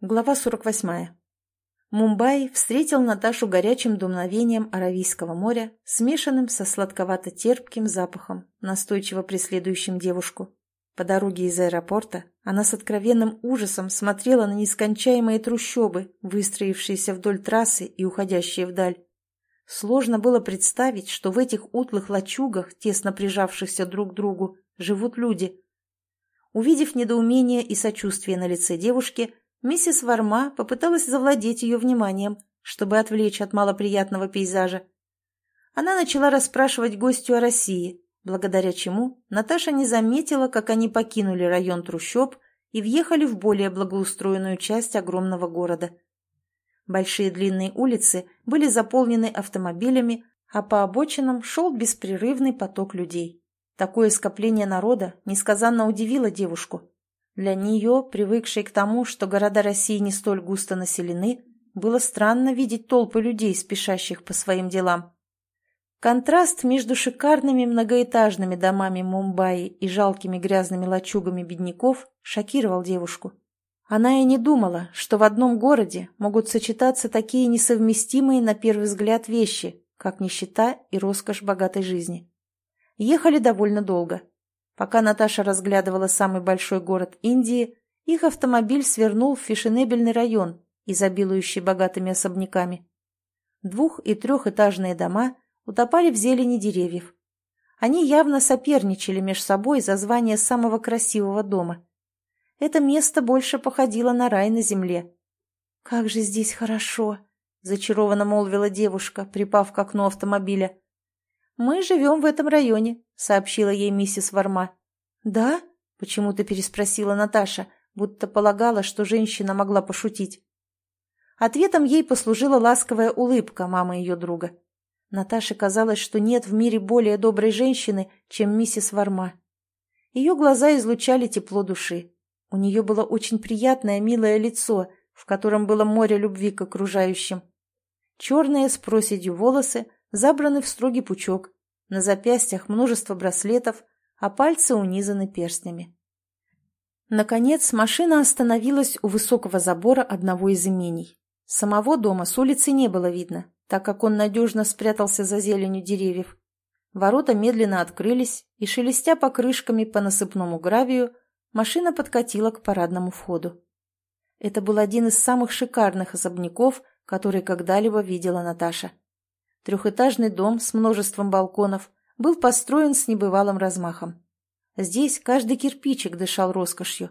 Глава 48. Мумбаи встретил Наташу горячим дуновением Аравийского моря, смешанным со сладковато-терпким запахом, настойчиво преследующим девушку. По дороге из аэропорта она с откровенным ужасом смотрела на нескончаемые трущобы, выстроившиеся вдоль трассы и уходящие вдаль. Сложно было представить, что в этих утлых лачугах, тесно прижавшихся друг к другу, живут люди. Увидев недоумение и сочувствие на лице девушки, Миссис Варма попыталась завладеть ее вниманием, чтобы отвлечь от малоприятного пейзажа. Она начала расспрашивать гостю о России, благодаря чему Наташа не заметила, как они покинули район трущоб и въехали в более благоустроенную часть огромного города. Большие длинные улицы были заполнены автомобилями, а по обочинам шел беспрерывный поток людей. Такое скопление народа несказанно удивило девушку. Для нее, привыкшей к тому, что города России не столь густо населены, было странно видеть толпы людей, спешащих по своим делам. Контраст между шикарными многоэтажными домами Мумбаи и жалкими грязными лачугами бедняков шокировал девушку. Она и не думала, что в одном городе могут сочетаться такие несовместимые на первый взгляд вещи, как нищета и роскошь богатой жизни. Ехали довольно долго. Пока Наташа разглядывала самый большой город Индии, их автомобиль свернул в фешенебельный район, изобилующий богатыми особняками. Двух- и трехэтажные дома утопали в зелени деревьев. Они явно соперничали между собой за звание самого красивого дома. Это место больше походило на рай на земле. «Как же здесь хорошо!» – зачарованно молвила девушка, припав к окну автомобиля. «Мы живем в этом районе», — сообщила ей миссис Варма. «Да?» — почему-то переспросила Наташа, будто полагала, что женщина могла пошутить. Ответом ей послужила ласковая улыбка мамы ее друга. Наташе казалось, что нет в мире более доброй женщины, чем миссис Варма. Ее глаза излучали тепло души. У нее было очень приятное, милое лицо, в котором было море любви к окружающим. Черные с проседью волосы — забраны в строгий пучок, на запястьях множество браслетов, а пальцы унизаны перстнями. Наконец машина остановилась у высокого забора одного из имений. Самого дома с улицы не было видно, так как он надежно спрятался за зеленью деревьев. Ворота медленно открылись, и, шелестя покрышками по насыпному гравию, машина подкатила к парадному входу. Это был один из самых шикарных особняков, который когда-либо видела Наташа. Трехэтажный дом с множеством балконов был построен с небывалым размахом. Здесь каждый кирпичик дышал роскошью.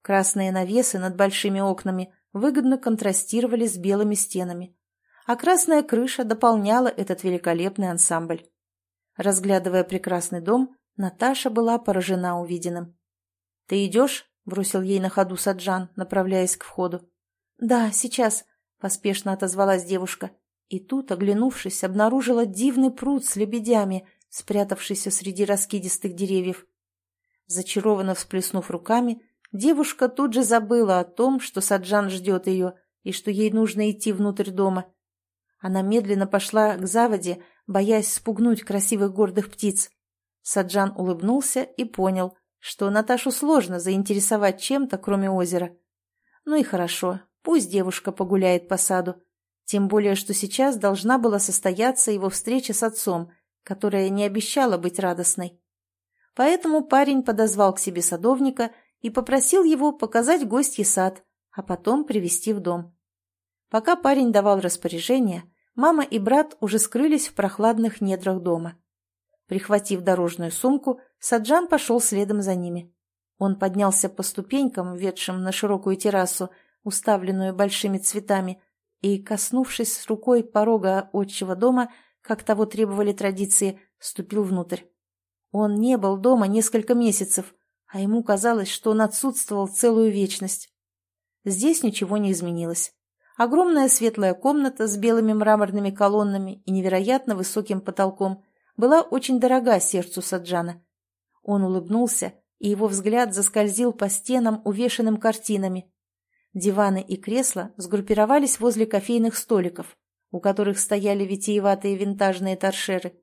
Красные навесы над большими окнами выгодно контрастировали с белыми стенами, а красная крыша дополняла этот великолепный ансамбль. Разглядывая прекрасный дом, Наташа была поражена увиденным. «Ты идешь?» — бросил ей на ходу Саджан, направляясь к входу. «Да, сейчас», — поспешно отозвалась девушка и тут, оглянувшись, обнаружила дивный пруд с лебедями, спрятавшийся среди раскидистых деревьев. Зачарованно всплеснув руками, девушка тут же забыла о том, что Саджан ждет ее и что ей нужно идти внутрь дома. Она медленно пошла к заводе, боясь спугнуть красивых гордых птиц. Саджан улыбнулся и понял, что Наташу сложно заинтересовать чем-то, кроме озера. Ну и хорошо, пусть девушка погуляет по саду. Тем более, что сейчас должна была состояться его встреча с отцом, которая не обещала быть радостной. Поэтому парень подозвал к себе садовника и попросил его показать гостье сад, а потом привести в дом. Пока парень давал распоряжение, мама и брат уже скрылись в прохладных недрах дома. Прихватив дорожную сумку, Саджан пошел следом за ними. Он поднялся по ступенькам, ведшим на широкую террасу, уставленную большими цветами, и, коснувшись рукой порога отчего дома, как того требовали традиции, ступил внутрь. Он не был дома несколько месяцев, а ему казалось, что он отсутствовал целую вечность. Здесь ничего не изменилось. Огромная светлая комната с белыми мраморными колоннами и невероятно высоким потолком была очень дорога сердцу Саджана. Он улыбнулся, и его взгляд заскользил по стенам, увешанным картинами, Диваны и кресла сгруппировались возле кофейных столиков, у которых стояли витиеватые винтажные торшеры.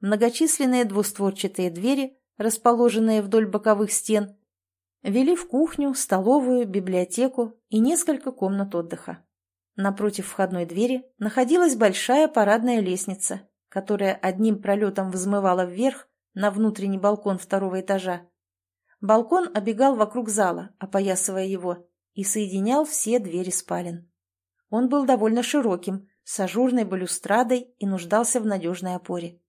Многочисленные двустворчатые двери, расположенные вдоль боковых стен. Вели в кухню, столовую, библиотеку и несколько комнат отдыха. Напротив входной двери находилась большая парадная лестница, которая одним пролетом взмывала вверх на внутренний балкон второго этажа. Балкон обегал вокруг зала, опоясывая его, и соединял все двери спален. Он был довольно широким, с ажурной балюстрадой и нуждался в надежной опоре.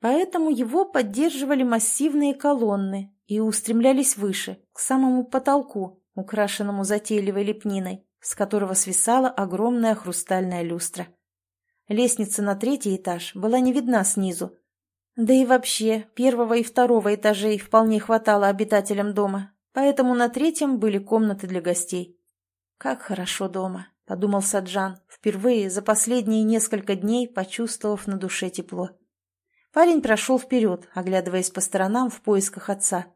Поэтому его поддерживали массивные колонны и устремлялись выше, к самому потолку, украшенному затейливой лепниной, с которого свисала огромная хрустальная люстра. Лестница на третий этаж была не видна снизу. Да и вообще, первого и второго этажей вполне хватало обитателям дома, поэтому на третьем были комнаты для гостей. «Как хорошо дома», — подумал Саджан, впервые за последние несколько дней почувствовав на душе тепло. Парень прошел вперед, оглядываясь по сторонам в поисках отца.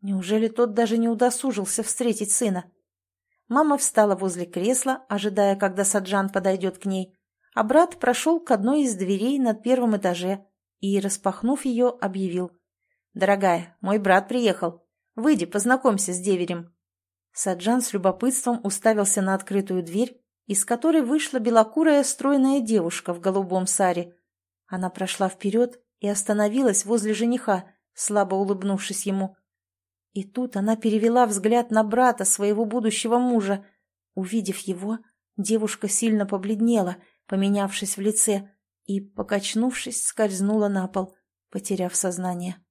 Неужели тот даже не удосужился встретить сына? Мама встала возле кресла, ожидая, когда Саджан подойдет к ней, а брат прошел к одной из дверей над первым этаже и, распахнув ее, объявил. «Дорогая, мой брат приехал. Выйди, познакомься с деверем». Саджан с любопытством уставился на открытую дверь, из которой вышла белокурая стройная девушка в голубом саре. Она прошла вперед и остановилась возле жениха, слабо улыбнувшись ему. И тут она перевела взгляд на брата своего будущего мужа. Увидев его, девушка сильно побледнела, поменявшись в лице, и, покачнувшись, скользнула на пол, потеряв сознание.